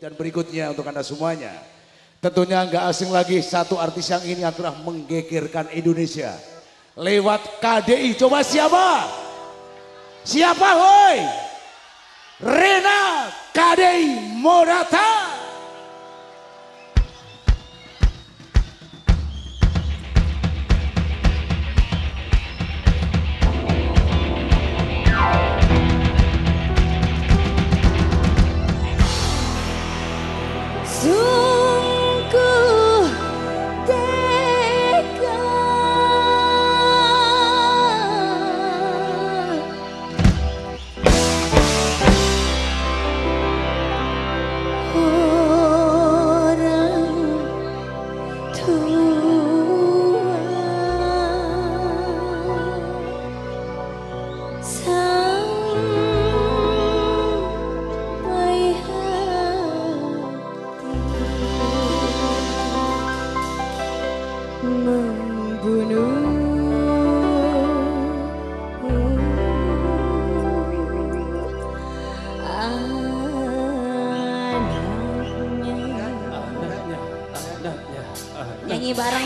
Dan berikutnya untuk Anda semuanya. Tentunya nggak asing lagi satu artis yang ini yang telah menggegerkan Indonesia. Lewat KDI. Coba siapa? Siapa hoi? Rena KDI Morata.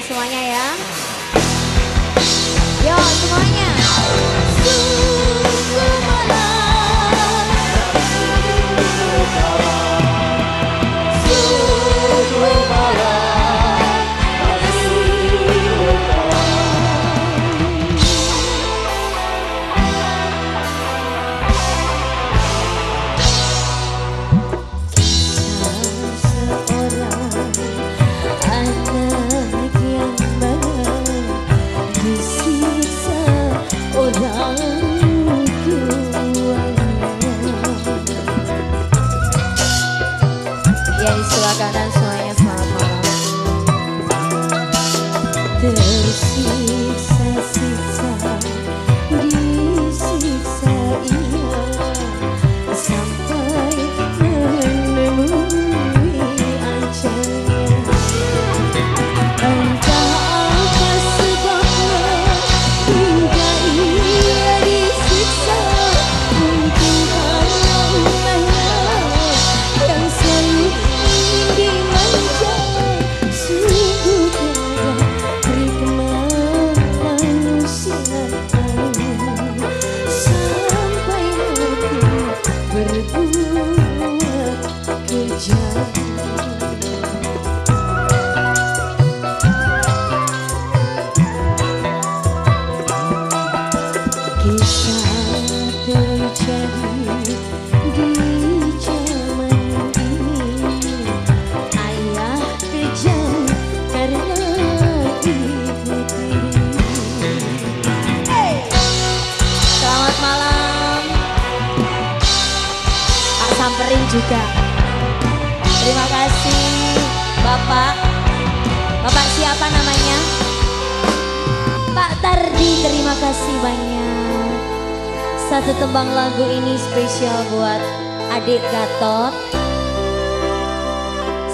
Semuanya ya. Di sebelah kanan juga. Terima kasih Bapak. Bapak siapa namanya? Pak Tardi terima kasih banyak. Satu tembang lagu ini spesial buat adik Gatot.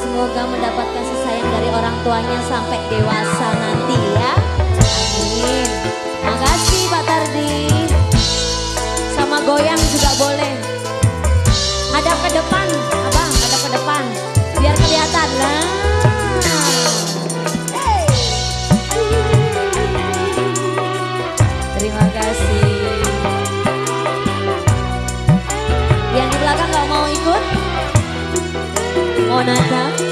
Semoga mendapatkan kasih sayang dari orang tuanya sampai dewasa nanti ya. Amin. Makasih Bonata.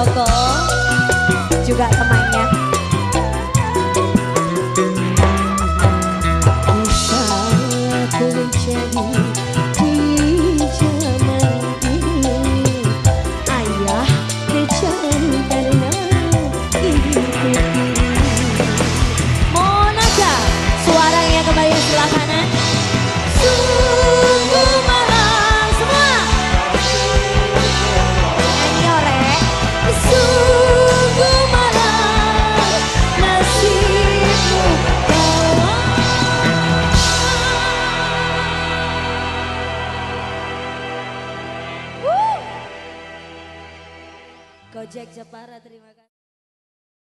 Joko juga temannya. Bisa aku jadi di zaman ini Ayah kejadian Aradri ಇವಾಗ?